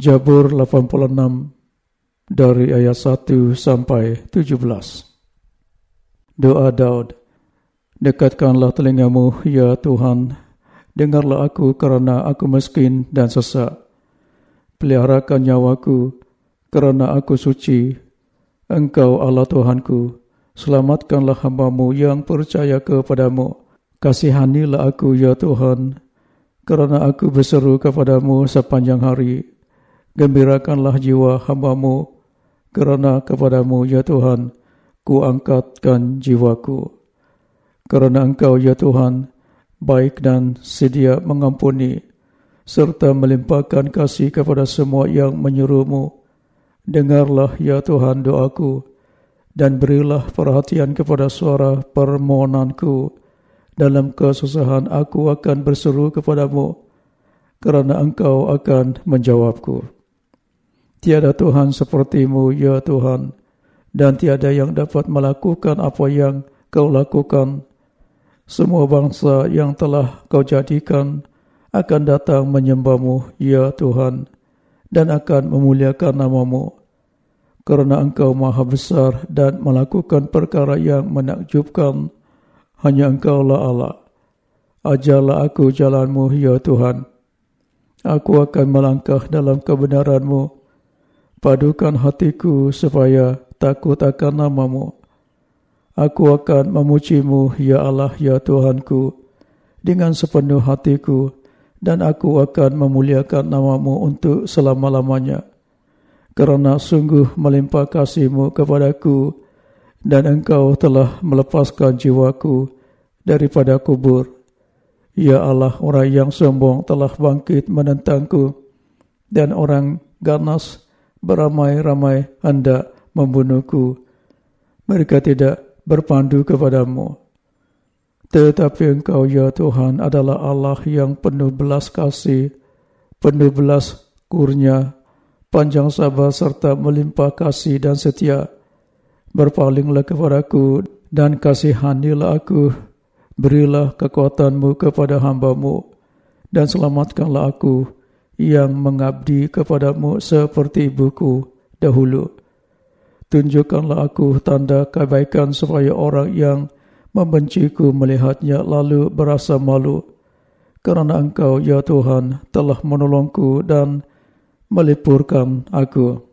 Jabur 86 dari ayat 1 sampai 17. Doa Daud. Dekatkanlah telingamu, ya Tuhan. Dengarlah aku kerana aku miskin dan sesak. Peliharakan nyawaku kerana aku suci. Engkau Allah Tuhanku. Selamatkanlah hambamu yang percaya kepadamu. Kasihanilah aku, ya Tuhan. Kerana aku berseru kepadamu sepanjang hari. Gembirakanlah jiwa hambamu. Kerana kepadamu, ya Tuhan ku angkatkan jiwaku. Kerana engkau, ya Tuhan, baik dan sedia mengampuni, serta melimpahkan kasih kepada semua yang menyuruhmu. Dengarlah, ya Tuhan, doaku, dan berilah perhatian kepada suara permohonanku. Dalam kesusahan aku akan berseru kepadamu, kerana engkau akan menjawabku. Tiada Tuhan sepertimu, ya Tuhan, dan tiada yang dapat melakukan apa yang kau lakukan. Semua bangsa yang telah kau jadikan akan datang menyembahmu, ya Tuhan, dan akan memuliakan namamu. Kerana engkau maha besar dan melakukan perkara yang menakjubkan, hanya engkau lah Allah. Ajarlah aku jalanmu, ya Tuhan. Aku akan melangkah dalam kebenaranmu. Padukan hatiku supaya takut akan namamu. Aku akan memujimu, Ya Allah, Ya Tuhanku, dengan sepenuh hatiku, dan aku akan memuliakan namamu untuk selama-lamanya. Kerana sungguh melimpah kasihmu kepadaku, dan engkau telah melepaskan jiwaku daripada kubur. Ya Allah, orang yang sombong telah bangkit menentangku, dan orang ganas beramai-ramai hendak membunuhku. Mereka tidak berpandu kepadamu. Tetapi engkau, ya Tuhan, adalah Allah yang penuh belas kasih, penuh belas kurnia, panjang sabar serta melimpah kasih dan setia. Berpalinglah kepadaku dan kasihanilah aku. Berilah kekuatanmu kepada hambamu dan selamatkanlah aku yang mengabdi kepadamu seperti buku dahulu. Tunjukkanlah aku tanda kebaikan supaya orang yang membenciku melihatnya lalu berasa malu. Kerana engkau, ya Tuhan, telah menolongku dan melipurkan aku.